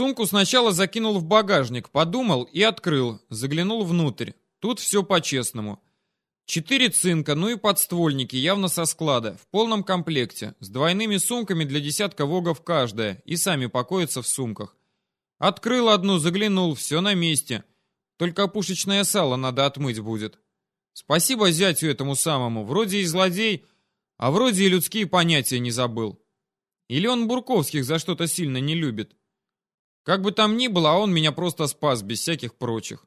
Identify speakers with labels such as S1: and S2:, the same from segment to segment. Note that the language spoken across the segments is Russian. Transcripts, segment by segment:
S1: Сумку сначала закинул в багажник, подумал и открыл, заглянул внутрь. Тут все по-честному. Четыре цинка, ну и подствольники, явно со склада, в полном комплекте, с двойными сумками для десятка вогов каждая, и сами покоятся в сумках. Открыл одну, заглянул, все на месте. Только пушечное сало надо отмыть будет. Спасибо зятю этому самому, вроде и злодей, а вроде и людские понятия не забыл. Или он Бурковских за что-то сильно не любит. Как бы там ни было, а он меня просто спас, без всяких прочих.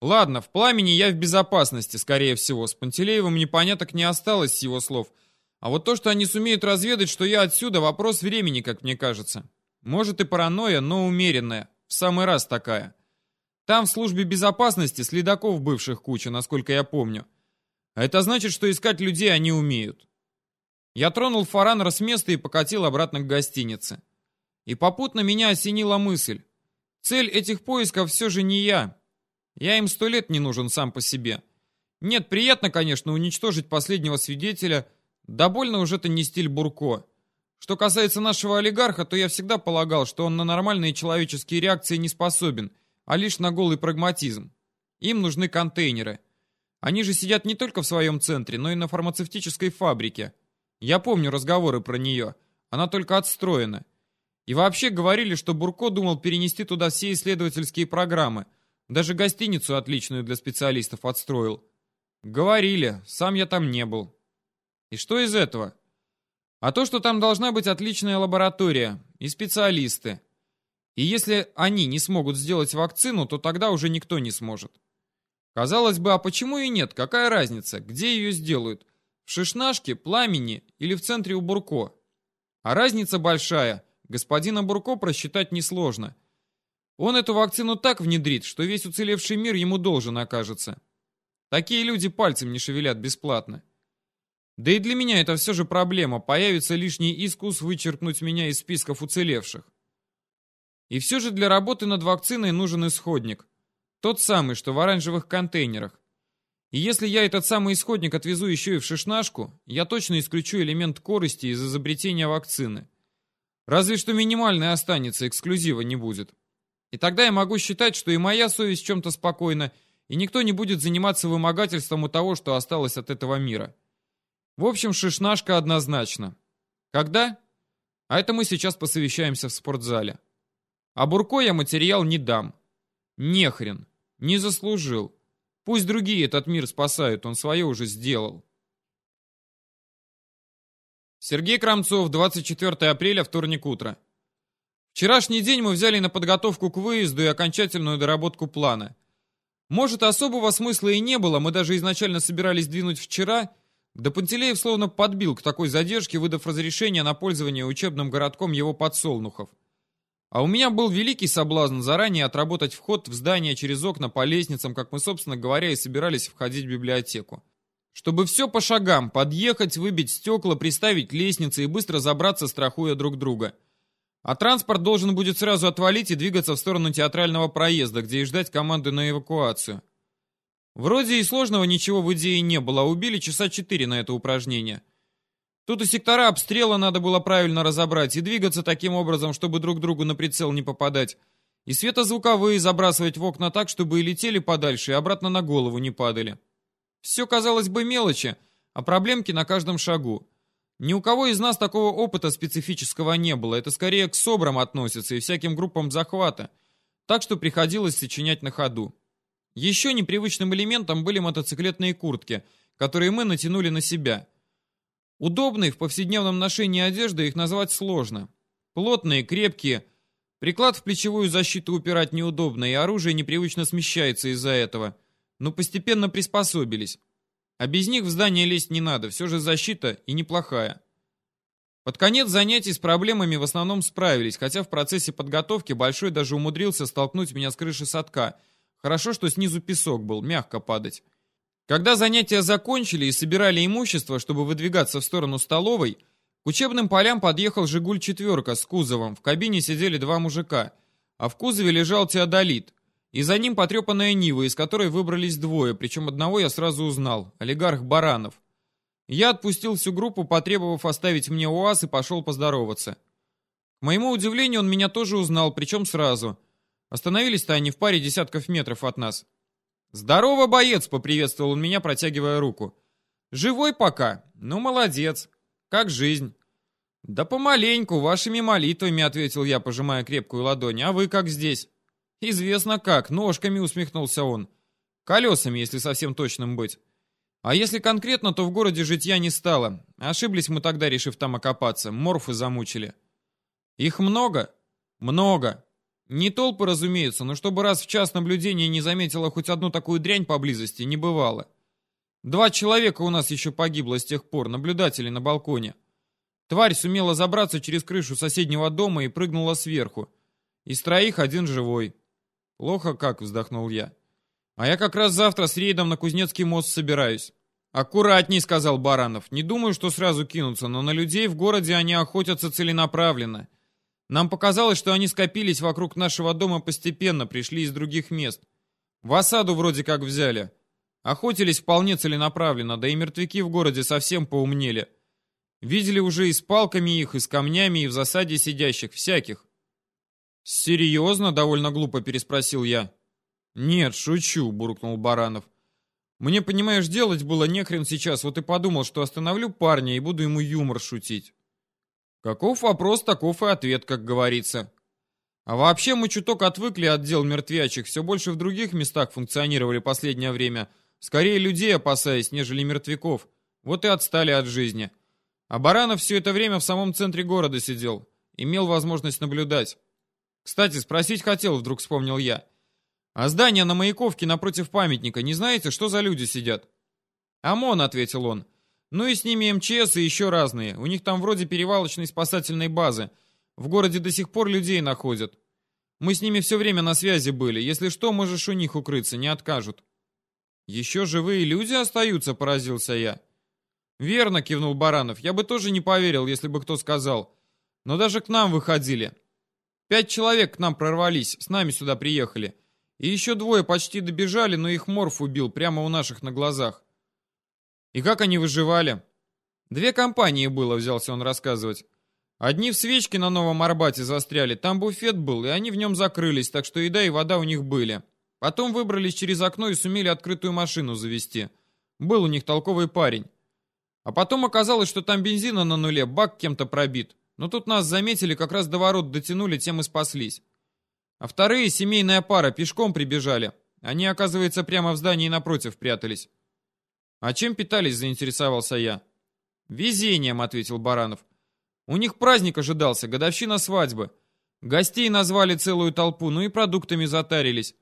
S1: Ладно, в пламени я в безопасности, скорее всего. С Пантелеевым непоняток не осталось с его слов. А вот то, что они сумеют разведать, что я отсюда, вопрос времени, как мне кажется. Может и паранойя, но умеренная. В самый раз такая. Там в службе безопасности следаков бывших куча, насколько я помню. А это значит, что искать людей они умеют. Я тронул Фаранра с места и покатил обратно к гостинице. И попутно меня осенила мысль. Цель этих поисков все же не я. Я им сто лет не нужен сам по себе. Нет, приятно, конечно, уничтожить последнего свидетеля, да больно уже это не стиль Бурко. Что касается нашего олигарха, то я всегда полагал, что он на нормальные человеческие реакции не способен, а лишь на голый прагматизм. Им нужны контейнеры. Они же сидят не только в своем центре, но и на фармацевтической фабрике. Я помню разговоры про нее. Она только отстроена. И вообще говорили, что Бурко думал перенести туда все исследовательские программы. Даже гостиницу отличную для специалистов отстроил. Говорили, сам я там не был. И что из этого? А то, что там должна быть отличная лаборатория и специалисты. И если они не смогут сделать вакцину, то тогда уже никто не сможет. Казалось бы, а почему и нет? Какая разница? Где ее сделают? В Шишнашке, Пламени или в центре у Бурко. А разница большая. Господина Бурко просчитать несложно. Он эту вакцину так внедрит, что весь уцелевший мир ему должен окажется. Такие люди пальцем не шевелят бесплатно. Да и для меня это все же проблема. Появится лишний искус вычеркнуть меня из списков уцелевших. И все же для работы над вакциной нужен исходник. Тот самый, что в оранжевых контейнерах. И если я этот самый исходник отвезу еще и в шишнашку, я точно исключу элемент корости из изобретения вакцины. Разве что минимальный останется, эксклюзива не будет. И тогда я могу считать, что и моя совесть чем-то спокойна, и никто не будет заниматься вымогательством у того, что осталось от этого мира. В общем, шишнашка однозначно. Когда? А это мы сейчас посовещаемся в спортзале. А Бурко я материал не дам. Нехрен. Не заслужил. Пусть другие этот мир спасают, он свое уже сделал. Сергей Крамцов, 24 апреля, вторник утро. Вчерашний день мы взяли на подготовку к выезду и окончательную доработку плана. Может, особого смысла и не было, мы даже изначально собирались двинуть вчера, да Пантелеев словно подбил к такой задержке, выдав разрешение на пользование учебным городком его подсолнухов. А у меня был великий соблазн заранее отработать вход в здание через окна по лестницам, как мы, собственно говоря, и собирались входить в библиотеку. Чтобы все по шагам, подъехать, выбить стекла, приставить лестницы и быстро забраться, страхуя друг друга. А транспорт должен будет сразу отвалить и двигаться в сторону театрального проезда, где и ждать команды на эвакуацию. Вроде и сложного ничего в идее не было, а убили часа четыре на это упражнение. Тут и сектора обстрела надо было правильно разобрать и двигаться таким образом, чтобы друг другу на прицел не попадать. И светозвуковые забрасывать в окна так, чтобы и летели подальше, и обратно на голову не падали. Все, казалось бы, мелочи, а проблемки на каждом шагу. Ни у кого из нас такого опыта специфического не было. Это скорее к СОБРам относится и всяким группам захвата. Так что приходилось сочинять на ходу. Еще непривычным элементом были мотоциклетные куртки, которые мы натянули на себя – Удобной в повседневном ношении одежды их назвать сложно. Плотные, крепкие, приклад в плечевую защиту упирать неудобно, и оружие непривычно смещается из-за этого. Но постепенно приспособились. А без них в здание лезть не надо, все же защита и неплохая. Под конец занятий с проблемами в основном справились, хотя в процессе подготовки Большой даже умудрился столкнуть меня с крыши садка. Хорошо, что снизу песок был, мягко падать. Когда занятия закончили и собирали имущество, чтобы выдвигаться в сторону столовой, к учебным полям подъехал «Жигуль-четверка» с кузовом. В кабине сидели два мужика, а в кузове лежал теодолит. И за ним потрепанная Нива, из которой выбрались двое, причем одного я сразу узнал – олигарх Баранов. Я отпустил всю группу, потребовав оставить мне УАЗ и пошел поздороваться. К моему удивлению, он меня тоже узнал, причем сразу. Остановились-то они в паре десятков метров от нас. «Здорово, боец!» — поприветствовал он меня, протягивая руку. «Живой пока? Ну, молодец. Как жизнь?» «Да помаленьку, вашими молитвами», — ответил я, пожимая крепкую ладонь. «А вы как здесь?» «Известно как, ножками», — усмехнулся он. «Колесами, если совсем точным быть. А если конкретно, то в городе житья не стало. Ошиблись мы тогда, решив там окопаться. Морфы замучили». «Их много?» «Много. Не толпы, разумеется, но чтобы раз в час наблюдения не заметила хоть одну такую дрянь поблизости, не бывало. Два человека у нас еще погибло с тех пор, наблюдатели на балконе. Тварь сумела забраться через крышу соседнего дома и прыгнула сверху. Из троих один живой. Плохо как, вздохнул я. А я как раз завтра с рейдом на Кузнецкий мост собираюсь. Аккуратней, сказал Баранов. Не думаю, что сразу кинутся, но на людей в городе они охотятся целенаправленно. Нам показалось, что они скопились вокруг нашего дома постепенно, пришли из других мест. В осаду вроде как взяли. Охотились вполне целенаправленно, да и мертвяки в городе совсем поумнели. Видели уже и с палками их, и с камнями, и в засаде сидящих, всяких. «Серьезно?» — довольно глупо переспросил я. «Нет, шучу», — буркнул Баранов. «Мне, понимаешь, делать было нехрен сейчас, вот и подумал, что остановлю парня и буду ему юмор шутить». Каков вопрос, таков и ответ, как говорится. А вообще мы чуток отвыкли от дел мертвячих, все больше в других местах функционировали последнее время, скорее людей опасаясь, нежели мертвяков. Вот и отстали от жизни. А Баранов все это время в самом центре города сидел, имел возможность наблюдать. Кстати, спросить хотел, вдруг вспомнил я. А здание на Маяковке напротив памятника, не знаете, что за люди сидят? ОМОН, ответил он. Ну и с ними МЧС и еще разные. У них там вроде перевалочной спасательной базы. В городе до сих пор людей находят. Мы с ними все время на связи были. Если что, можешь у них укрыться, не откажут. Еще живые люди остаются, поразился я. Верно, кивнул Баранов. Я бы тоже не поверил, если бы кто сказал. Но даже к нам выходили. Пять человек к нам прорвались, с нами сюда приехали. И еще двое почти добежали, но их морф убил прямо у наших на глазах. И как они выживали? Две компании было, взялся он рассказывать. Одни в свечке на Новом Арбате застряли, там буфет был, и они в нем закрылись, так что еда и вода у них были. Потом выбрались через окно и сумели открытую машину завести. Был у них толковый парень. А потом оказалось, что там бензина на нуле, бак кем-то пробит. Но тут нас заметили, как раз до ворот дотянули, тем и спаслись. А вторые, семейная пара, пешком прибежали. Они, оказывается, прямо в здании напротив прятались. «А чем питались?» — заинтересовался я. «Везением», — ответил Баранов. «У них праздник ожидался, годовщина свадьбы. Гостей назвали целую толпу, ну и продуктами затарились.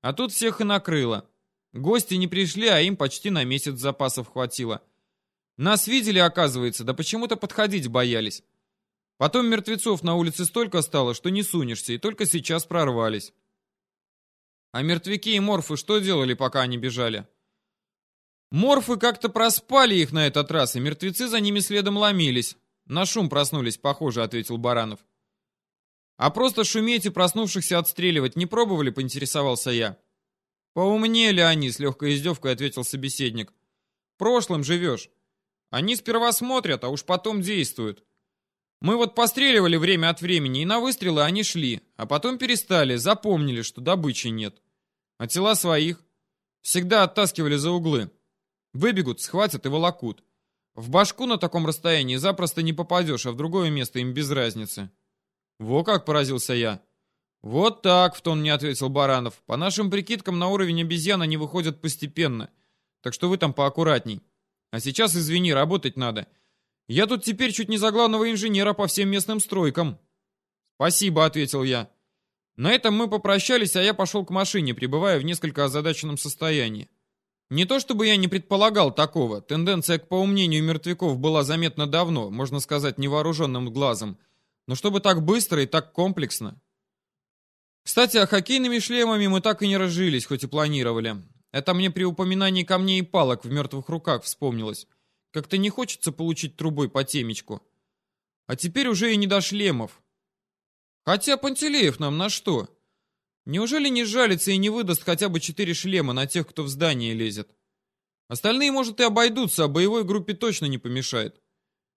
S1: А тут всех и накрыло. Гости не пришли, а им почти на месяц запасов хватило. Нас видели, оказывается, да почему-то подходить боялись. Потом мертвецов на улице столько стало, что не сунешься, и только сейчас прорвались. А мертвяки и морфы что делали, пока они бежали?» Морфы как-то проспали их на этот раз, и мертвецы за ними следом ломились. На шум проснулись, похоже, ответил Баранов. А просто шуметь и проснувшихся отстреливать не пробовали, поинтересовался я. Поумнели они, с легкой издевкой ответил собеседник. Прошлым живешь. Они сперва смотрят, а уж потом действуют. Мы вот постреливали время от времени, и на выстрелы они шли, а потом перестали, запомнили, что добычи нет. А тела своих всегда оттаскивали за углы. Выбегут, схватят и волокут. В башку на таком расстоянии запросто не попадешь, а в другое место им без разницы. Во как поразился я. Вот так, в тон не ответил Баранов. По нашим прикидкам, на уровень обезьян они выходят постепенно. Так что вы там поаккуратней. А сейчас, извини, работать надо. Я тут теперь чуть не за главного инженера по всем местным стройкам. Спасибо, ответил я. На этом мы попрощались, а я пошел к машине, пребывая в несколько озадаченном состоянии. Не то чтобы я не предполагал такого, тенденция к поумнению мертвяков была заметна давно, можно сказать, невооруженным глазом, но чтобы так быстро и так комплексно. Кстати, о хоккейными шлемами мы так и не разжились, хоть и планировали. Это мне при упоминании камней и палок в мертвых руках вспомнилось. Как-то не хочется получить трубой по темечку. А теперь уже и не до шлемов. Хотя Пантелеев нам на что? Неужели не жалится и не выдаст хотя бы четыре шлема на тех, кто в здание лезет? Остальные, может, и обойдутся, а боевой группе точно не помешает.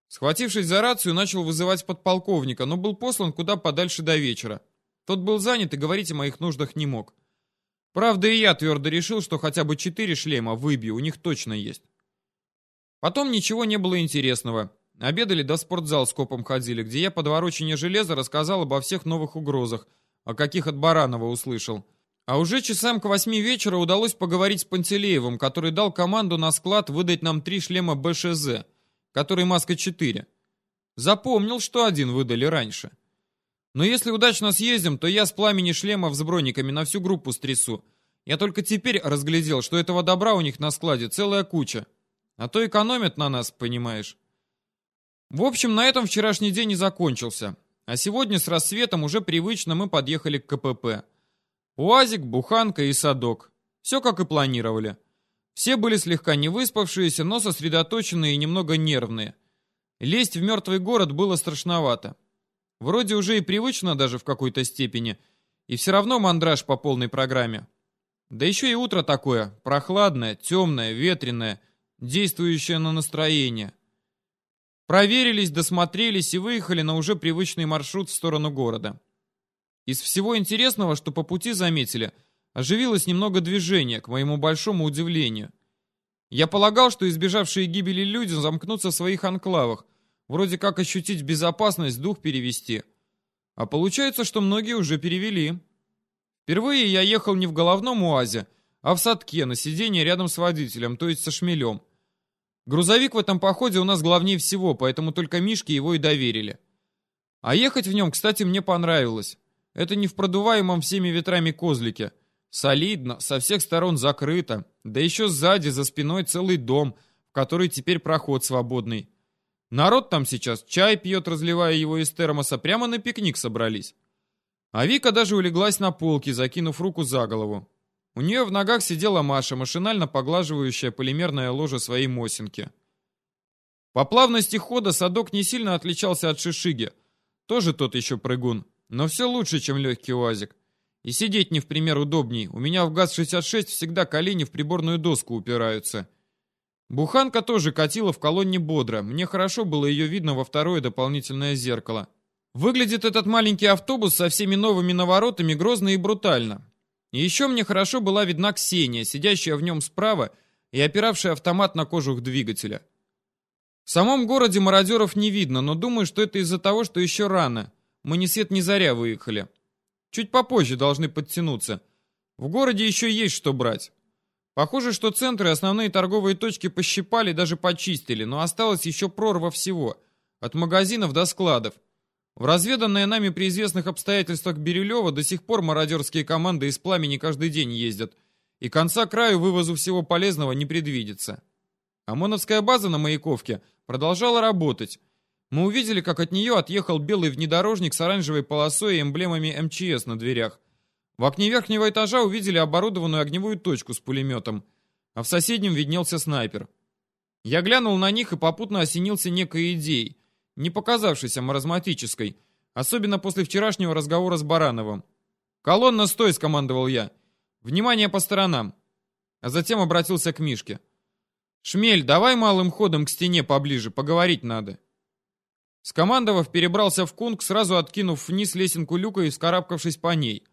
S1: Схватившись за рацию, начал вызывать подполковника, но был послан куда подальше до вечера. Тот был занят и говорить о моих нуждах не мог. Правда, и я твердо решил, что хотя бы четыре шлема выбью, у них точно есть. Потом ничего не было интересного. Обедали до спортзал с копом ходили, где я под ворочение железа рассказал обо всех новых угрозах, о каких от Баранова услышал. А уже часам к восьми вечера удалось поговорить с Пантелеевым, который дал команду на склад выдать нам три шлема БШЗ, который Маска-4. Запомнил, что один выдали раньше. Но если удачно съездим, то я с пламени шлемов с брониками на всю группу стрясу. Я только теперь разглядел, что этого добра у них на складе целая куча. А то экономят на нас, понимаешь. В общем, на этом вчерашний день и закончился. А сегодня с рассветом уже привычно мы подъехали к КПП. Уазик, буханка и садок. Все как и планировали. Все были слегка невыспавшиеся, но сосредоточенные и немного нервные. Лезть в мертвый город было страшновато. Вроде уже и привычно даже в какой-то степени, и все равно мандраж по полной программе. Да еще и утро такое, прохладное, темное, ветреное, действующее на настроение. Проверились, досмотрелись и выехали на уже привычный маршрут в сторону города. Из всего интересного, что по пути заметили, оживилось немного движения, к моему большому удивлению. Я полагал, что избежавшие гибели люди замкнутся в своих анклавах, Вроде как ощутить безопасность, дух перевести. А получается, что многие уже перевели. Впервые я ехал не в головном УАЗе, а в садке, на сиденье рядом с водителем, то есть со шмелем. Грузовик в этом походе у нас главнее всего, поэтому только Мишке его и доверили. А ехать в нем, кстати, мне понравилось. Это не в продуваемом всеми ветрами козлике. Солидно, со всех сторон закрыто. Да еще сзади, за спиной целый дом, в который теперь проход свободный. Народ там сейчас чай пьет, разливая его из термоса, прямо на пикник собрались. А Вика даже улеглась на полке, закинув руку за голову. У нее в ногах сидела Маша, машинально поглаживающая полимерное ложе своей Мосинки. По плавности хода садок не сильно отличался от Шишиги. Тоже тот еще прыгун, но все лучше, чем легкий УАЗик. И сидеть не в пример удобней. У меня в ГАЗ-66 всегда колени в приборную доску упираются. Буханка тоже катила в колонне бодро. Мне хорошо было ее видно во второе дополнительное зеркало. Выглядит этот маленький автобус со всеми новыми наворотами грозно и брутально. Еще мне хорошо была видна Ксения, сидящая в нем справа и опиравшая автомат на кожух двигателя. В самом городе мародеров не видно, но думаю, что это из-за того, что еще рано. Мы ни свет ни заря выехали. Чуть попозже должны подтянуться. В городе еще есть что брать. Похоже, что центры и основные торговые точки пощипали, даже почистили, но осталось еще прорва всего. От магазинов до складов. В разведанное нами при известных обстоятельствах Бирюлева до сих пор мародерские команды из пламени каждый день ездят. И конца краю вывозу всего полезного не предвидится. ОМОНовская база на Маяковке продолжала работать. Мы увидели, как от нее отъехал белый внедорожник с оранжевой полосой и эмблемами МЧС на дверях. В окне верхнего этажа увидели оборудованную огневую точку с пулеметом, а в соседнем виднелся снайпер. Я глянул на них и попутно осенился некой идеей, не показавшейся маразматической, особенно после вчерашнего разговора с Барановым. «Колонна, стой!» — скомандовал я. «Внимание по сторонам!» А затем обратился к Мишке. «Шмель, давай малым ходом к стене поближе, поговорить надо». Скомандовав, перебрался в кунг, сразу откинув вниз лесенку люка и вскарабкавшись по ней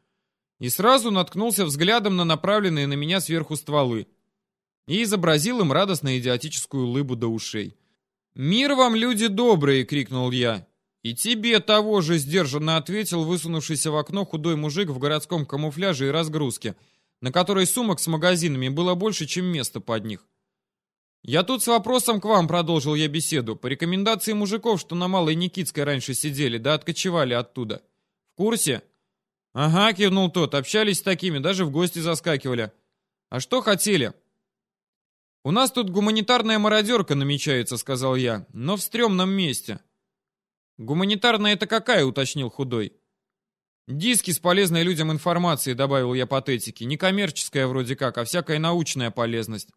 S1: и сразу наткнулся взглядом на направленные на меня сверху стволы и изобразил им радостно-идиотическую улыбу до ушей. «Мир вам, люди добрые!» — крикнул я. «И тебе того же!» — сдержанно ответил высунувшийся в окно худой мужик в городском камуфляже и разгрузке, на которой сумок с магазинами было больше, чем места под них. «Я тут с вопросом к вам», — продолжил я беседу, по рекомендации мужиков, что на Малой Никитской раньше сидели, да откочевали оттуда. В курсе?» «Ага», — кивнул тот, — «общались с такими, даже в гости заскакивали». «А что хотели?» «У нас тут гуманитарная мародерка намечается», — сказал я, — «но в стрёмном месте». «Гуманитарная это какая?» — уточнил худой. «Диски с полезной людям информацией», — добавил я патетики. «Не коммерческая вроде как, а всякая научная полезность».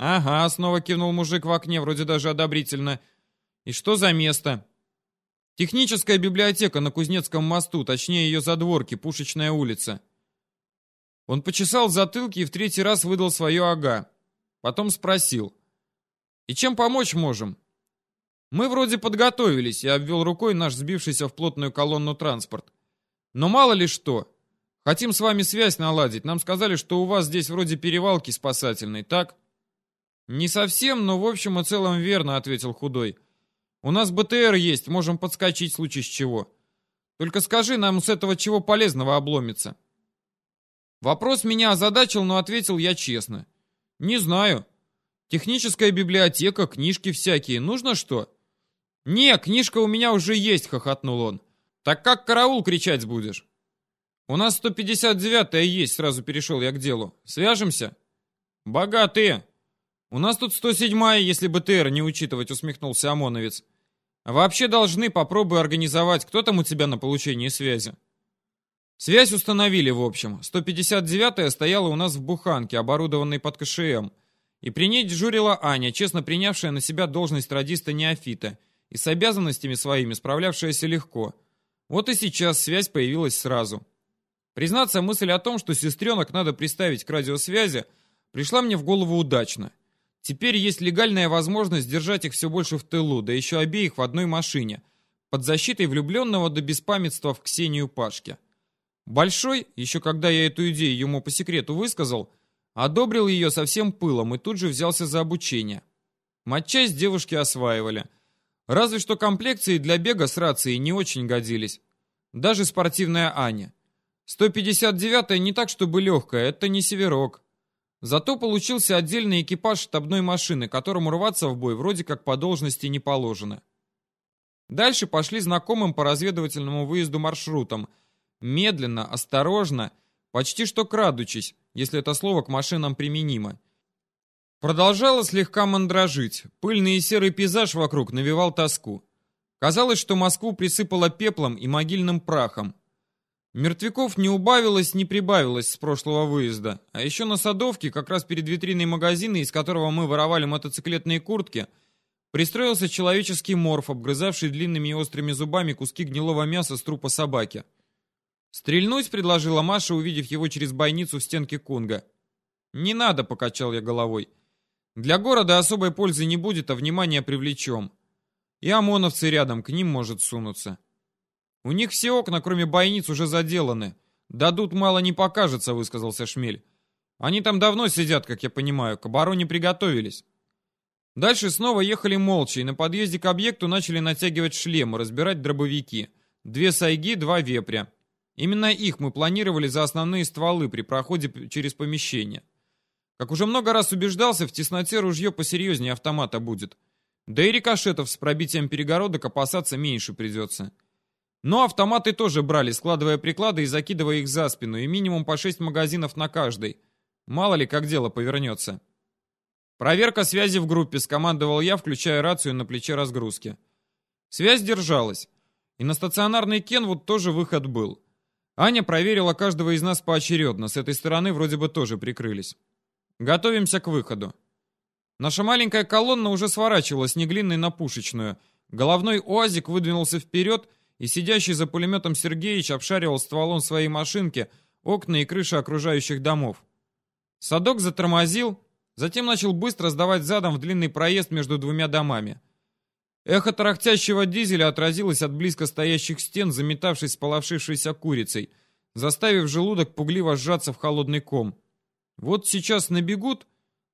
S1: «Ага», — снова кивнул мужик в окне, вроде даже одобрительно. «И что за место?» Техническая библиотека на Кузнецком мосту, точнее ее задворки, Пушечная улица. Он почесал затылки и в третий раз выдал свое ага. Потом спросил. «И чем помочь можем?» Мы вроде подготовились, я обвел рукой наш сбившийся в плотную колонну транспорт. Но мало ли что. Хотим с вами связь наладить. Нам сказали, что у вас здесь вроде перевалки спасательной, так? Не совсем, но в общем и целом верно, ответил худой. У нас БТР есть, можем подскочить в случае с чего. Только скажи, нам с этого чего полезного обломится? Вопрос меня озадачил, но ответил я честно. Не знаю. Техническая библиотека, книжки всякие. Нужно что? «Не, книжка у меня уже есть», — хохотнул он. «Так как караул кричать будешь?» «У нас 159-я есть», — сразу перешел я к делу. «Свяжемся?» «Богатые!» «У нас тут 107-я, если БТР не учитывать», — усмехнулся ОМОНовец. «Вообще должны, попробуй организовать. Кто там у тебя на получении связи?» Связь установили, в общем. 159-я стояла у нас в буханке, оборудованной под КШМ. И при ней дежурила Аня, честно принявшая на себя должность радиста-неофита — и с обязанностями своими справлявшаяся легко. Вот и сейчас связь появилась сразу. Признаться, мысль о том, что сестренок надо приставить к радиосвязи, пришла мне в голову удачно. Теперь есть легальная возможность держать их все больше в тылу, да еще обеих в одной машине, под защитой влюбленного до беспамятства в Ксению Пашке. Большой, еще когда я эту идею ему по секрету высказал, одобрил ее со всем пылом и тут же взялся за обучение. Матчасть девушки осваивали – Разве что комплекции для бега с рацией не очень годились. Даже спортивная Аня. 159-я не так, чтобы легкая, это не северок. Зато получился отдельный экипаж штабной машины, которому рваться в бой вроде как по должности не положено. Дальше пошли знакомым по разведывательному выезду маршрутом. Медленно, осторожно, почти что крадучись, если это слово к машинам применимо. Продолжало слегка мандражить. Пыльный и серый пейзаж вокруг навевал тоску. Казалось, что Москву присыпало пеплом и могильным прахом. Мертвяков не убавилось, не прибавилось с прошлого выезда. А еще на Садовке, как раз перед витриной магазина, из которого мы воровали мотоциклетные куртки, пристроился человеческий морф, обгрызавший длинными и острыми зубами куски гнилого мяса с трупа собаки. «Стрельнуть?» — предложила Маша, увидев его через бойницу в стенке Кунга. «Не надо», — покачал я головой. Для города особой пользы не будет, а внимание привлечем. И ОМОНовцы рядом, к ним может сунуться. У них все окна, кроме бойниц, уже заделаны. Дадут мало не покажется, высказался Шмель. Они там давно сидят, как я понимаю, к обороне приготовились. Дальше снова ехали молча, и на подъезде к объекту начали натягивать шлемы, разбирать дробовики. Две сайги, два вепря. Именно их мы планировали за основные стволы при проходе через помещение. Как уже много раз убеждался, в тесноте ружье посерьезнее автомата будет. Да и рикошетов с пробитием перегородок опасаться меньше придется. Но автоматы тоже брали, складывая приклады и закидывая их за спину, и минимум по 6 магазинов на каждый. Мало ли, как дело повернется. Проверка связи в группе, скомандовал я, включая рацию на плече разгрузки. Связь держалась. И на стационарный Кенвуд тоже выход был. Аня проверила каждого из нас поочередно, с этой стороны вроде бы тоже прикрылись. Готовимся к выходу. Наша маленькая колонна уже сворачивалась неглинной на пушечную. Головной УАЗик выдвинулся вперед, и сидящий за пулеметом Сергеич обшаривал стволом своей машинки окна и крыши окружающих домов. Садок затормозил, затем начал быстро сдавать задом в длинный проезд между двумя домами. Эхо тарахтящего дизеля отразилось от близко стоящих стен, заметавшись споловшившейся курицей, заставив желудок пугливо сжаться в холодный ком. Вот сейчас набегут,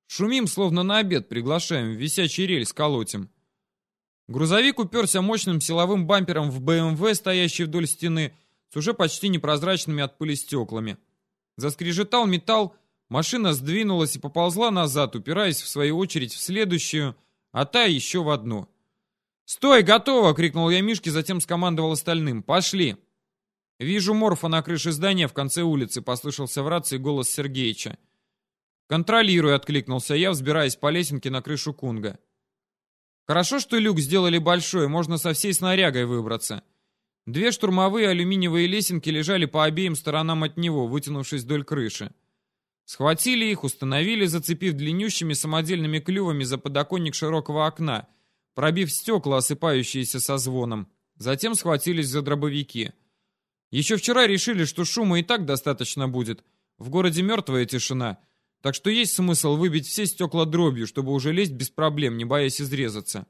S1: шумим, словно на обед приглашаем, висячий рельс колотим. Грузовик уперся мощным силовым бампером в БМВ, стоящий вдоль стены, с уже почти непрозрачными от пыли стеклами. Заскрежетал металл, машина сдвинулась и поползла назад, упираясь в свою очередь в следующую, а та еще в одну. «Стой, готово!» — крикнул я Мишке, затем скомандовал остальным. «Пошли!» «Вижу морфа на крыше здания в конце улицы», — послышался в рации голос Сергеича. «Контролирую», — откликнулся я, взбираясь по лесенке на крышу Кунга. «Хорошо, что люк сделали большой, можно со всей снарягой выбраться». Две штурмовые алюминиевые лесенки лежали по обеим сторонам от него, вытянувшись вдоль крыши. Схватили их, установили, зацепив длиннющими самодельными клювами за подоконник широкого окна, пробив стекла, осыпающиеся со звоном. Затем схватились за дробовики. Еще вчера решили, что шума и так достаточно будет. В городе мертвая тишина, так что есть смысл выбить все стекла дробью, чтобы уже лезть без проблем, не боясь изрезаться.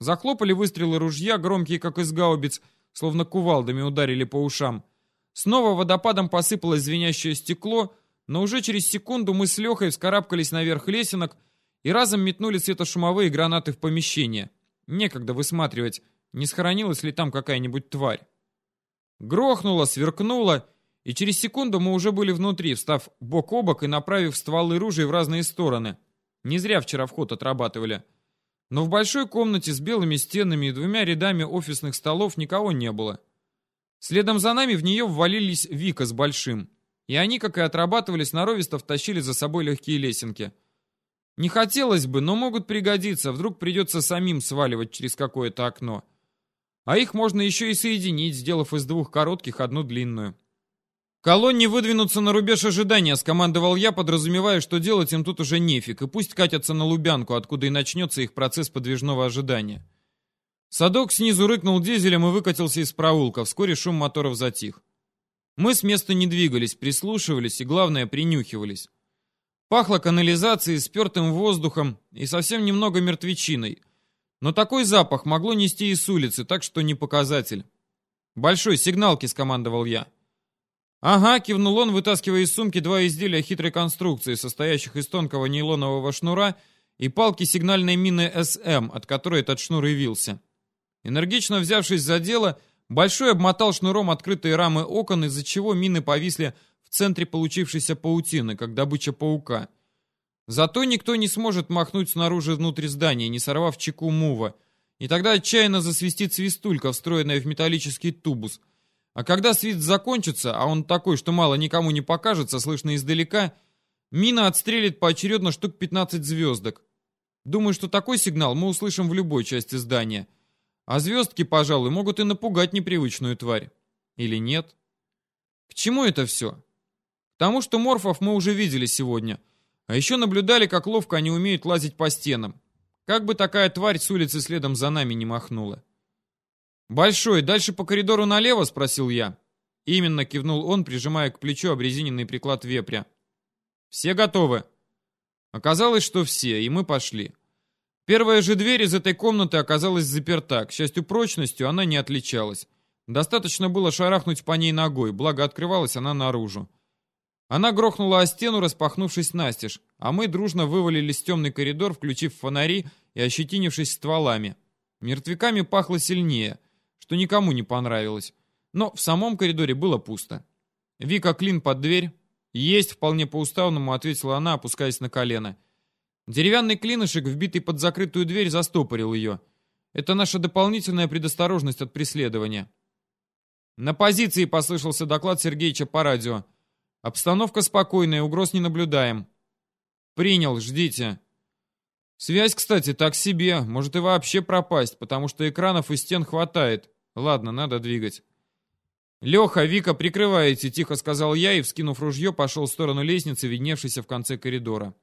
S1: Захлопали выстрелы ружья, громкие, как из гаубиц, словно кувалдами ударили по ушам. Снова водопадом посыпалось звенящее стекло, но уже через секунду мы с Лехой вскарабкались наверх лесенок и разом метнули светошумовые гранаты в помещение. Некогда высматривать, не схоронилась ли там какая-нибудь тварь. Грохнуло, сверкнуло, и через секунду мы уже были внутри, встав бок о бок и направив стволы ружей в разные стороны. Не зря вчера вход отрабатывали. Но в большой комнате с белыми стенами и двумя рядами офисных столов никого не было. Следом за нами в нее ввалились Вика с Большим. И они, как и отрабатывали, сноровисто втащили за собой легкие лесенки. Не хотелось бы, но могут пригодиться, вдруг придется самим сваливать через какое-то окно. А их можно еще и соединить, сделав из двух коротких одну длинную. «Колонне выдвинуться на рубеж ожидания», — скомандовал я, подразумевая, что делать им тут уже нефиг, и пусть катятся на Лубянку, откуда и начнется их процесс подвижного ожидания. Садок снизу рыкнул дизелем и выкатился из проулка. Вскоре шум моторов затих. Мы с места не двигались, прислушивались и, главное, принюхивались. Пахло канализацией, спертым воздухом и совсем немного мертвечиной. Но такой запах могло нести и с улицы, так что не показатель. «Большой, сигналки!» — скомандовал я. «Ага», — кивнул он, вытаскивая из сумки два изделия хитрой конструкции, состоящих из тонкого нейлонового шнура и палки сигнальной мины СМ, от которой этот шнур явился. Энергично взявшись за дело, Большой обмотал шнуром открытые рамы окон, из-за чего мины повисли центре получившейся паутины, как добыча паука. Зато никто не сможет махнуть снаружи внутрь здания, не сорвав чеку мува, и тогда отчаянно засвистит свистулька, встроенная в металлический тубус — а когда свист закончится, а он такой, что мало никому не покажется, слышно издалека, мина отстрелит поочередно штук 15 звездок. Думаю, что такой сигнал мы услышим в любой части здания. А звездки, пожалуй, могут и напугать непривычную тварь. Или нет? К чему это все? К тому, что морфов мы уже видели сегодня. А еще наблюдали, как ловко они умеют лазить по стенам. Как бы такая тварь с улицы следом за нами не махнула. «Большой, дальше по коридору налево?» — спросил я. Именно кивнул он, прижимая к плечу обрезиненный приклад вепря. «Все готовы?» Оказалось, что все, и мы пошли. Первая же дверь из этой комнаты оказалась заперта. К счастью, прочностью она не отличалась. Достаточно было шарахнуть по ней ногой, благо открывалась она наружу. Она грохнула о стену, распахнувшись настежь, а мы дружно вывалились в темный коридор, включив фонари и ощетинившись стволами. Мертвяками пахло сильнее — что никому не понравилось. Но в самом коридоре было пусто. Вика клин под дверь. «Есть», вполне по-уставному ответила она, опускаясь на колено. Деревянный клинышек, вбитый под закрытую дверь, застопорил ее. Это наша дополнительная предосторожность от преследования. На позиции послышался доклад Сергеича по радио. Обстановка спокойная, угроз не наблюдаем. Принял, ждите. Связь, кстати, так себе, может и вообще пропасть, потому что экранов и стен хватает. Ладно, надо двигать. «Леха, Вика, прикрываете», — тихо сказал я и, вскинув ружье, пошел в сторону лестницы, видневшейся в конце коридора.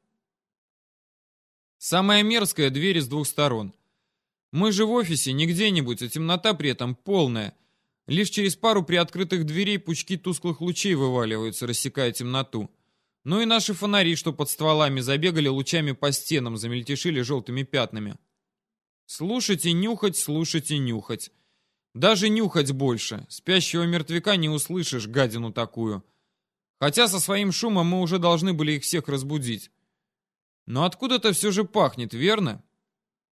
S1: Самая мерзкая дверь с двух сторон. Мы же в офисе, не где-нибудь, а темнота при этом полная. Лишь через пару приоткрытых дверей пучки тусклых лучей вываливаются, рассекая темноту. Ну и наши фонари, что под стволами, забегали лучами по стенам, замельтешили желтыми пятнами. Слушайте, нюхать, слушайте, нюхать. Даже нюхать больше. Спящего мертвяка не услышишь, гадину такую. Хотя со своим шумом мы уже должны были их всех разбудить. Но откуда-то все же пахнет, верно?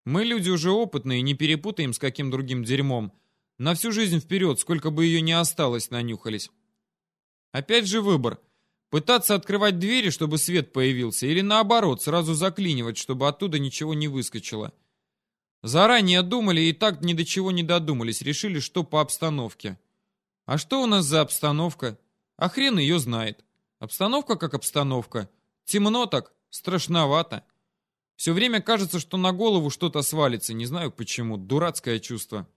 S1: Мы люди уже опытные, не перепутаем с каким другим дерьмом. На всю жизнь вперед, сколько бы ее ни осталось, нанюхались. Опять же выбор. Пытаться открывать двери, чтобы свет появился, или наоборот, сразу заклинивать, чтобы оттуда ничего не выскочило. — Заранее думали и так ни до чего не додумались, решили, что по обстановке. А что у нас за обстановка? А хрен ее знает. Обстановка как обстановка. Темно так, страшновато. Все время кажется, что на голову что-то свалится, не знаю почему, дурацкое чувство.